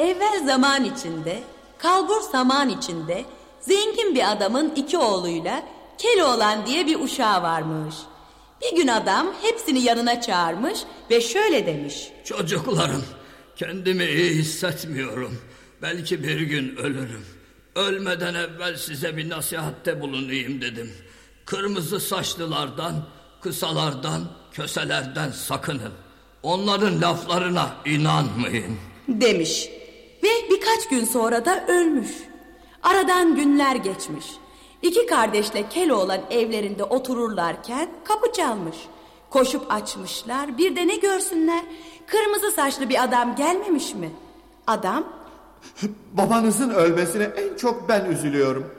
Evvel zaman içinde, kalbur zaman içinde zengin bir adamın iki oğluyla Keloğlan diye bir uşağı varmış. Bir gün adam hepsini yanına çağırmış ve şöyle demiş. Çocuklarım kendimi iyi hissetmiyorum. Belki bir gün ölürüm. Ölmeden evvel size bir nasihatte bulunayım dedim. Kırmızı saçlılardan, kısalardan, köselerden sakının. Onların laflarına inanmayın. Demiş birkaç gün sonra da ölmüş. Aradan günler geçmiş. İki kardeşle Keloğlan evlerinde otururlarken kapı çalmış. Koşup açmışlar bir de ne görsünler? Kırmızı saçlı bir adam gelmemiş mi? Adam Babanızın ölmesine en çok ben üzülüyorum.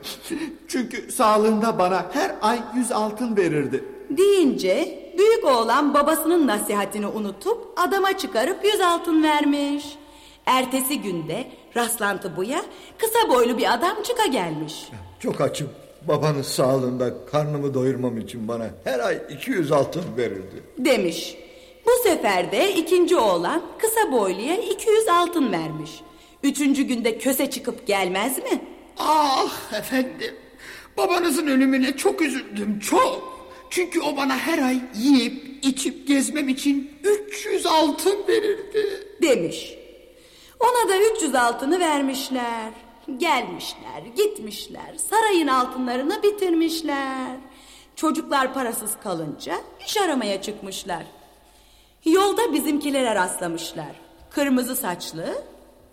Çünkü sağlığında bana her ay yüz altın verirdi. deyince büyük oğlan babasının nasihatini unutup adama çıkarıp yüz altın vermiş. Ertesi günde rastlantı buya kısa boylu bir adam çıka gelmiş. Çok açım. Babanız sağlığında karnımı doyurmam için bana her ay 200 altın verirdi. Demiş. Bu sefer de ikinci oğlan kısa boyluya 200 altın vermiş. Üçüncü günde köse çıkıp gelmez mi? Ah efendim. Babanızın ölümüne çok üzüldüm çok. Çünkü o bana her ay yiyip içip gezmem için 300 altın verirdi. Demiş. Ona da 300 altını vermişler. Gelmişler, gitmişler. Sarayın altınlarını bitirmişler. Çocuklar parasız kalınca iş aramaya çıkmışlar. Yolda bizimkilere rastlamışlar. Kırmızı saçlı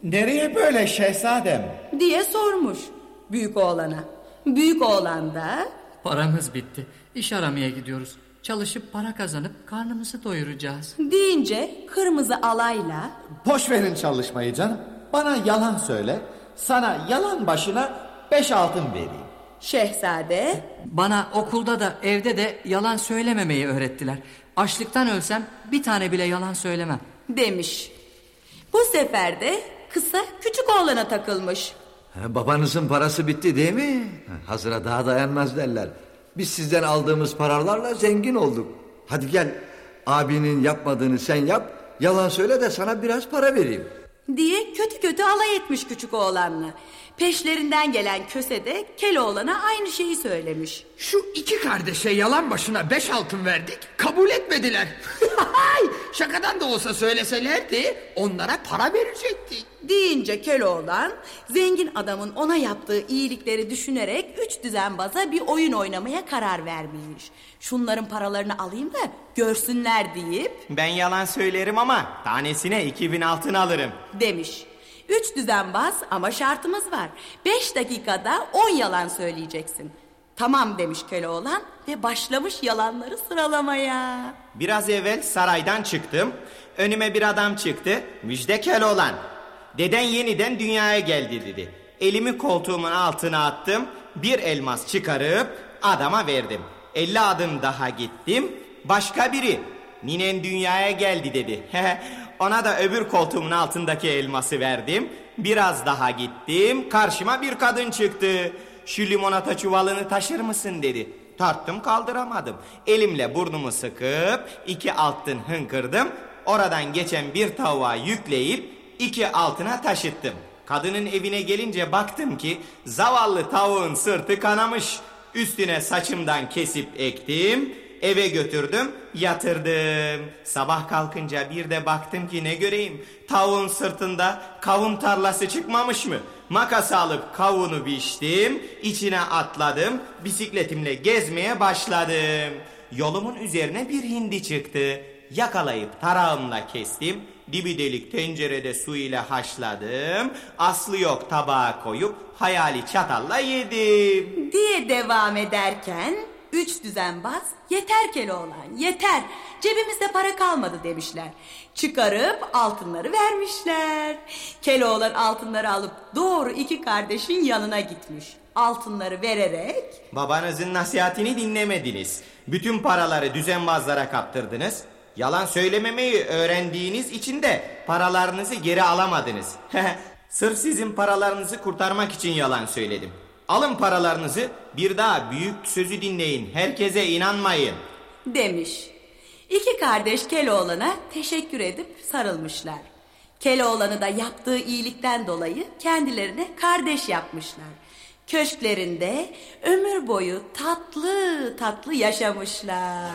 Nereye böyle şehzadem? diye sormuş büyük oğlana. Büyük oğlan da Paramız bitti. İş aramaya gidiyoruz. Çalışıp para kazanıp karnımızı doyuracağız. deyince kırmızı alayla Boş verin çalışmayı canım. Bana yalan söyle. Sana yalan başına beş altın vereyim. şehzade Bana okulda da evde de yalan söylememeyi öğrettiler. Açlıktan ölsem bir tane bile yalan söylemem. demiş. Bu sefer de kısa küçük oğlana takılmış. Babanızın parası bitti değil mi? Ha, Hazıra daha dayanmaz derler. Biz sizden aldığımız paralarla zengin olduk. Hadi gel abinin yapmadığını sen yap. Yalan söyle de sana biraz para vereyim. diye kötü kötü alay etmiş küçük oğlanla. Peşlerinden gelen köse de Keloğlan'a aynı şeyi söylemiş. Şu iki kardeşe yalan başına beş altın verdik. Kabul etmediler. Şakadan da olsa söyleselerdi onlara para verecektik. Deyince Keloğlan zengin adamın ona yaptığı iyilikleri düşünerek üç düzenbaza bir oyun oynamaya karar vermiş. Şunların paralarını alayım da görsünler deyip Ben yalan söylerim ama tanesine 2000 altın alırım. demiş. Üç düzenbaz ama şartımız var. Beş dakikada on yalan söyleyeceksin. Tamam demiş Keloğlan ve başlamış yalanları sıralamaya. Biraz evvel saraydan çıktım. Önüme bir adam çıktı. Müjde Keloğlan. Deden yeniden dünyaya geldi dedi. Elimi koltuğumun altına attım. Bir elmas çıkarıp adama verdim. 50 adım daha gittim. Başka biri. Ninen dünyaya geldi dedi. Ona da öbür koltuğumun altındaki elması verdim. Biraz daha gittim. Karşıma bir kadın çıktı. Şu limonata çuvalını taşır mısın dedi. Tarttım kaldıramadım. Elimle burnumu sıkıp iki altın hınkırdım. Oradan geçen bir tavuğa yükleyip iki altına taşıttım. Kadının evine gelince baktım ki zavallı tavuğun sırtı kanamış. Üstüne saçımdan kesip ektim. Eve götürdüm, yatırdım. Sabah kalkınca bir de baktım ki ne göreyim. Tavuğun sırtında kavun tarlası çıkmamış mı? Makas alıp kavunu biçtim, içine atladım, bisikletimle gezmeye başladım. Yolumun üzerine bir hindi çıktı. Yakalayıp tarağımla kestim. Dibi delik tencerede su ile haşladım. Aslı yok tabağa koyup hayali çatalla yedim. diye devam ederken üç düzenbaz yeter Keloğlan yeter cebimizde para kalmadı demişler. Çıkarıp altınları vermişler. Keloğlan altınları alıp doğru iki kardeşin yanına gitmiş. Altınları vererek Babanızın nasihatini dinlemediniz. Bütün paraları düzenbazlara kaptırdınız. Yalan söylememeyi öğrendiğiniz için de paralarınızı geri alamadınız. Sırf sizin paralarınızı kurtarmak için yalan söyledim. Alın paralarınızı bir daha büyük sözü dinleyin. Herkese inanmayın. demiş. İki kardeş Keloğlan'a teşekkür edip sarılmışlar. Keloğlan'ı da yaptığı iyilikten dolayı kendilerine kardeş yapmışlar. Köşklerinde ömür boyu tatlı tatlı yaşamışlar.